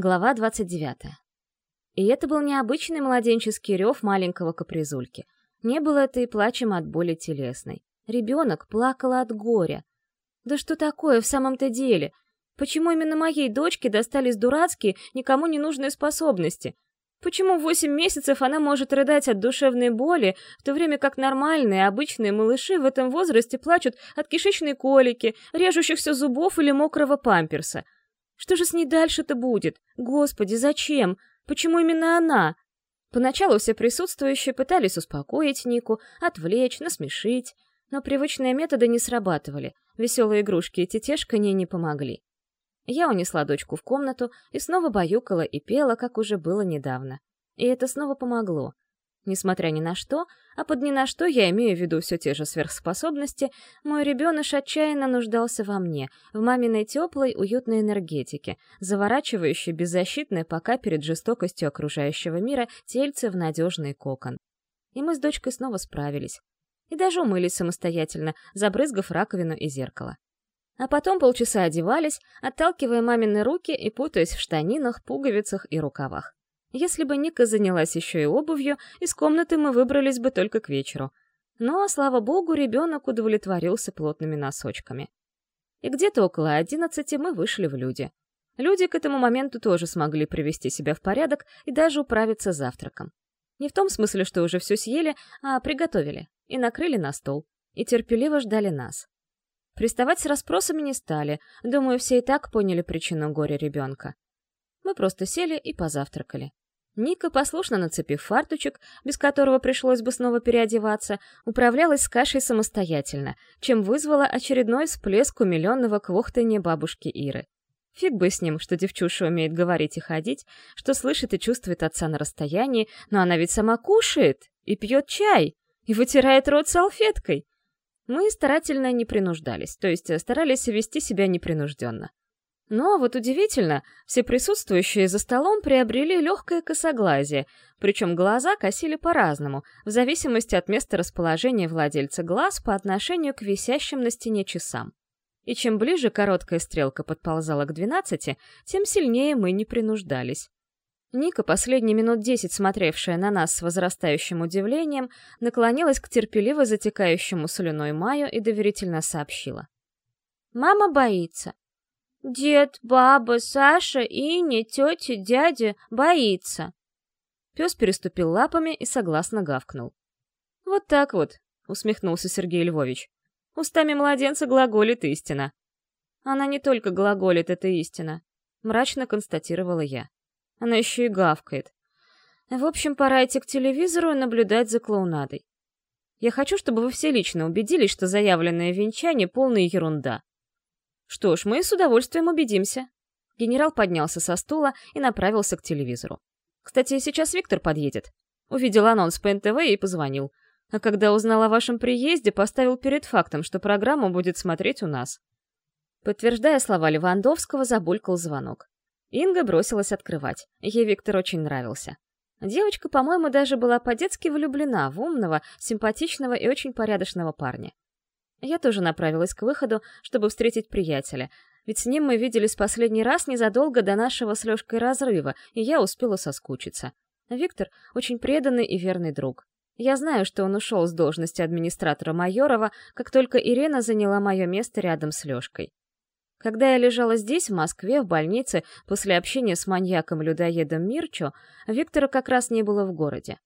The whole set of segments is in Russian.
Глава 29. И это был необычный младенческий рев маленького капризульки. Не было это и плачем от боли телесной. Ребенок плакал от горя. Да что такое в самом-то деле? Почему именно моей дочке достались дурацкие, никому не нужные способности? Почему в восемь месяцев она может рыдать от душевной боли, в то время как нормальные, обычные малыши в этом возрасте плачут от кишечной колики, режущихся зубов или мокрого памперса? Что же с ней дальше-то будет? Господи, зачем? Почему именно она? Поначалу все присутствующие пытались успокоить Нику, отвлечь, насмешить, но привычные методы не срабатывали, веселые игрушки и тетешканье не помогли. Я унесла дочку в комнату и снова баюкала и пела, как уже было недавно. И это снова помогло. Несмотря ни на что, а под ни на что я имею в виду все те же сверхспособности, мой ребеныш отчаянно нуждался во мне, в маминой теплой, уютной энергетике, заворачивающей беззащитное пока перед жестокостью окружающего мира тельце в надежный кокон. И мы с дочкой снова справились. И даже умылись самостоятельно, забрызгав раковину и зеркало. А потом полчаса одевались, отталкивая мамины руки и путаясь в штанинах, пуговицах и рукавах. Если бы Ника занялась еще и обувью, из комнаты мы выбрались бы только к вечеру. Но, слава богу, ребенок удовлетворился плотными носочками. И где-то около одиннадцати мы вышли в люди. Люди к этому моменту тоже смогли привести себя в порядок и даже управиться завтраком. Не в том смысле, что уже все съели, а приготовили и накрыли на стол, и терпеливо ждали нас. Приставать с расспросами не стали, думаю, все и так поняли причину горя ребенка. Мы просто сели и позавтракали. Ника, послушно нацепив фартучек, без которого пришлось бы снова переодеваться, управлялась с кашей самостоятельно, чем вызвала очередной всплеск умиленного квохтания бабушки Иры. Фиг бы с ним, что девчуша умеет говорить и ходить, что слышит и чувствует отца на расстоянии, но она ведь сама кушает и пьет чай, и вытирает рот салфеткой. Мы старательно не принуждались, то есть старались вести себя непринужденно. Но вот удивительно, все присутствующие за столом приобрели легкое косоглазие, причем глаза косили по-разному, в зависимости от места расположения владельца глаз по отношению к висящим на стене часам. И чем ближе короткая стрелка подползала к двенадцати, тем сильнее мы не принуждались. Ника, последние минут десять смотревшая на нас с возрастающим удивлением, наклонилась к терпеливо затекающему слюной Маю и доверительно сообщила. «Мама боится. Дед, баба, Саша, Иня, тетя, дядя боится. Пес переступил лапами и согласно гавкнул. «Вот так вот», — усмехнулся Сергей Львович. «Устами младенца глаголит истина». «Она не только глаголит, это истина», — мрачно констатировала я. «Она еще и гавкает. В общем, пора идти к телевизору и наблюдать за клоунадой. Я хочу, чтобы вы все лично убедились, что заявленное венчание — полная ерунда. Что ж, мы с удовольствием убедимся. Генерал поднялся со стула и направился к телевизору. Кстати, сейчас Виктор подъедет. Увидел анонс по НТВ и позвонил. А когда узнал о вашем приезде, поставил перед фактом, что программу будет смотреть у нас. Подтверждая слова Левандовского, забулькал звонок. Инга бросилась открывать. Ей Виктор очень нравился. Девочка, по-моему, даже была по-детски влюблена в умного, симпатичного и очень порядочного парня. Я тоже направилась к выходу, чтобы встретить приятеля, ведь с ним мы виделись последний раз незадолго до нашего с Лёшкой разрыва, и я успела соскучиться. Виктор — очень преданный и верный друг. Я знаю, что он ушел с должности администратора Майорова, как только Ирина заняла мое место рядом с Лёшкой. Когда я лежала здесь, в Москве, в больнице, после общения с маньяком-людоедом Мирчо, Виктора как раз не было в городе.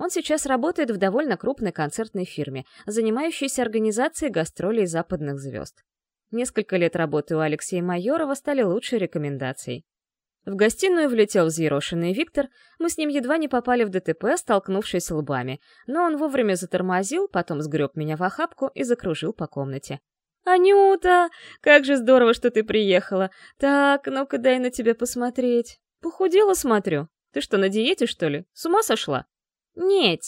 Он сейчас работает в довольно крупной концертной фирме, занимающейся организацией гастролей западных звезд. Несколько лет работы у Алексея Майорова стали лучшей рекомендацией. В гостиную влетел взъерошенный Виктор, мы с ним едва не попали в ДТП, столкнувшись лбами, но он вовремя затормозил, потом сгреб меня в охапку и закружил по комнате. «Анюта, как же здорово, что ты приехала! Так, ну-ка дай на тебя посмотреть. Похудела, смотрю. Ты что, на диете, что ли? С ума сошла?» «Нет».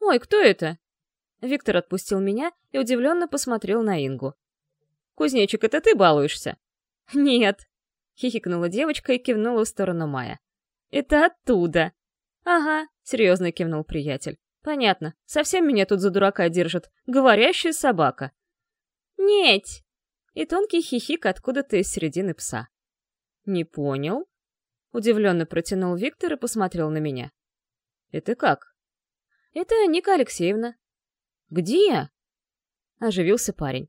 «Ой, кто это?» Виктор отпустил меня и удивленно посмотрел на Ингу. «Кузнечик, это ты балуешься?» «Нет», — хихикнула девочка и кивнула в сторону Мая. «Это оттуда». «Ага», — серьезно кивнул приятель. «Понятно. Совсем меня тут за дурака держат. Говорящая собака». «Нет!» И тонкий хихик откуда-то из середины пса. «Не понял?» Удивленно протянул Виктор и посмотрел на меня. «Это как?» «Это Ника Алексеевна». «Где?» Оживился парень.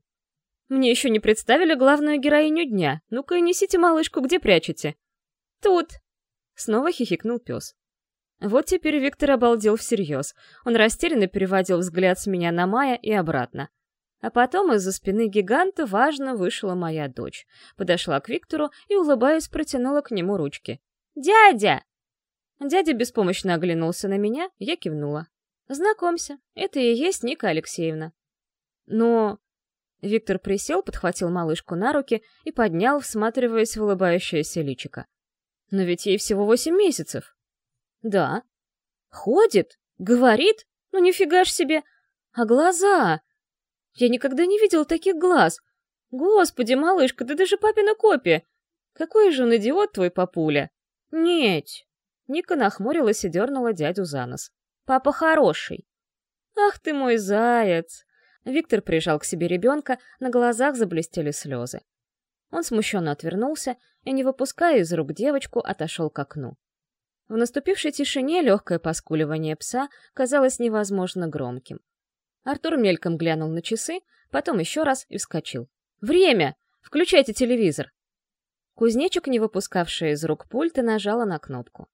«Мне еще не представили главную героиню дня. Ну-ка, несите малышку, где прячете?» «Тут!» Снова хихикнул пес. Вот теперь Виктор обалдел всерьез. Он растерянно переводил взгляд с меня на Майя и обратно. А потом из-за спины гиганта важно вышла моя дочь. Подошла к Виктору и, улыбаясь, протянула к нему ручки. «Дядя!» Дядя беспомощно оглянулся на меня, я кивнула. «Знакомься, это и есть Ника Алексеевна». «Но...» Виктор присел, подхватил малышку на руки и поднял, всматриваясь в улыбающееся личико. «Но ведь ей всего восемь месяцев». «Да». «Ходит? Говорит? Ну нифига ж себе! А глаза? Я никогда не видел таких глаз. Господи, малышка, ты даже папина копия! Какой же он идиот твой папуля!» «Нет». Ника нахмурилась и дернула дядю за нос. «Папа хороший». «Ах ты мой заяц!» Виктор прижал к себе ребенка, на глазах заблестели слезы. Он смущенно отвернулся и, не выпуская из рук девочку, отошел к окну. В наступившей тишине легкое поскуливание пса казалось невозможно громким. Артур мельком глянул на часы, потом еще раз и вскочил. «Время! Включайте телевизор!» Кузнечик, не выпускавшая из рук пульта, нажала на кнопку.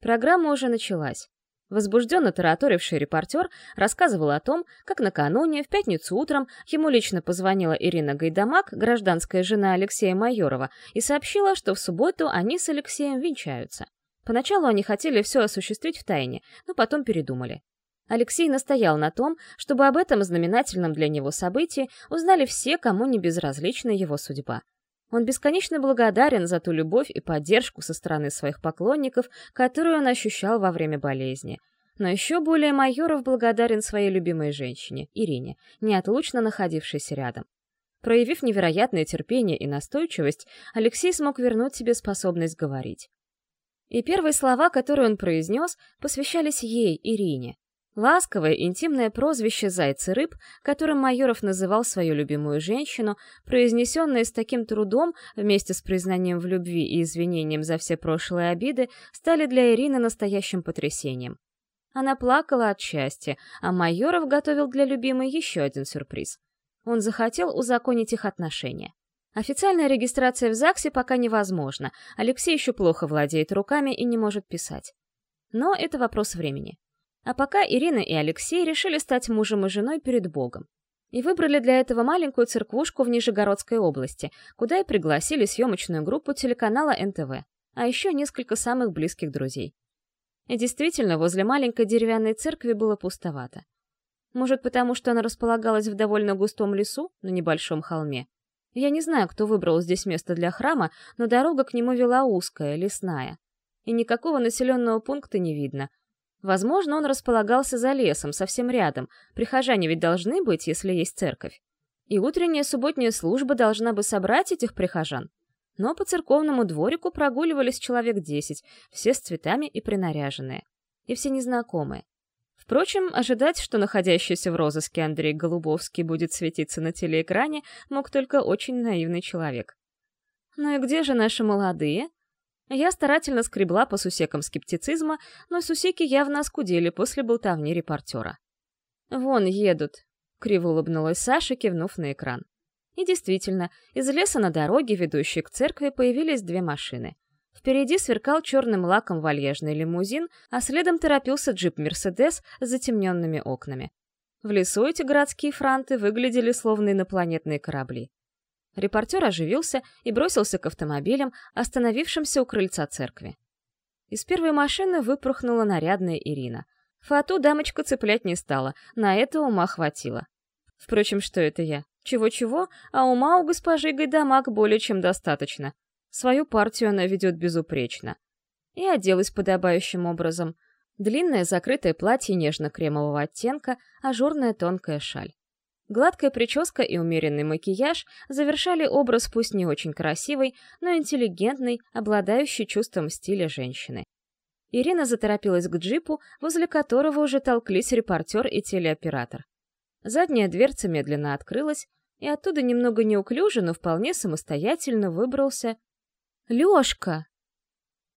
Программа уже началась. Возбужденно тараторивший репортер рассказывал о том, как накануне, в пятницу утром, ему лично позвонила Ирина Гайдамак, гражданская жена Алексея Майорова, и сообщила, что в субботу они с Алексеем венчаются. Поначалу они хотели все осуществить в тайне, но потом передумали. Алексей настоял на том, чтобы об этом знаменательном для него событии узнали все, кому не безразлична его судьба. Он бесконечно благодарен за ту любовь и поддержку со стороны своих поклонников, которую он ощущал во время болезни. Но еще более Майоров благодарен своей любимой женщине, Ирине, неотлучно находившейся рядом. Проявив невероятное терпение и настойчивость, Алексей смог вернуть себе способность говорить. И первые слова, которые он произнес, посвящались ей, Ирине. Ласковое, интимное прозвище «Зайцы рыб», которым Майоров называл свою любимую женщину, произнесенное с таким трудом, вместе с признанием в любви и извинением за все прошлые обиды, стали для Ирины настоящим потрясением. Она плакала от счастья, а Майоров готовил для любимой еще один сюрприз. Он захотел узаконить их отношения. Официальная регистрация в ЗАГСе пока невозможна, Алексей еще плохо владеет руками и не может писать. Но это вопрос времени. А пока Ирина и Алексей решили стать мужем и женой перед Богом. И выбрали для этого маленькую церквушку в Нижегородской области, куда и пригласили съемочную группу телеканала НТВ, а еще несколько самых близких друзей. И действительно, возле маленькой деревянной церкви было пустовато. Может, потому что она располагалась в довольно густом лесу, на небольшом холме. Я не знаю, кто выбрал здесь место для храма, но дорога к нему вела узкая, лесная. И никакого населенного пункта не видно, Возможно, он располагался за лесом, совсем рядом. Прихожане ведь должны быть, если есть церковь. И утренняя субботняя служба должна бы собрать этих прихожан. Но по церковному дворику прогуливались человек десять, все с цветами и принаряженные. И все незнакомые. Впрочем, ожидать, что находящийся в розыске Андрей Голубовский будет светиться на телеэкране, мог только очень наивный человек. «Ну и где же наши молодые?» Я старательно скребла по сусекам скептицизма, но сусеки явно оскудели после болтовни репортера. «Вон едут», — криво улыбнулась Саша, кивнув на экран. И действительно, из леса на дороге, ведущей к церкви, появились две машины. Впереди сверкал черным лаком вальяжный лимузин, а следом торопился джип «Мерседес» с затемненными окнами. В лесу эти городские франты выглядели словно инопланетные корабли. Репортер оживился и бросился к автомобилям, остановившимся у крыльца церкви. Из первой машины выпорхнула нарядная Ирина. Фату дамочка цеплять не стала, на это ума хватило. Впрочем, что это я? Чего-чего, а ума у госпожи Гайдамак более чем достаточно. Свою партию она ведет безупречно. И оделась подобающим образом. Длинное закрытое платье нежно-кремового оттенка, ажурная тонкая шаль. Гладкая прическа и умеренный макияж завершали образ пусть не очень красивой, но интеллигентной, обладающей чувством стиля женщины. Ирина заторопилась к джипу, возле которого уже толклись репортер и телеоператор. Задняя дверца медленно открылась, и оттуда немного неуклюже, но вполне самостоятельно выбрался... «Лёшка!»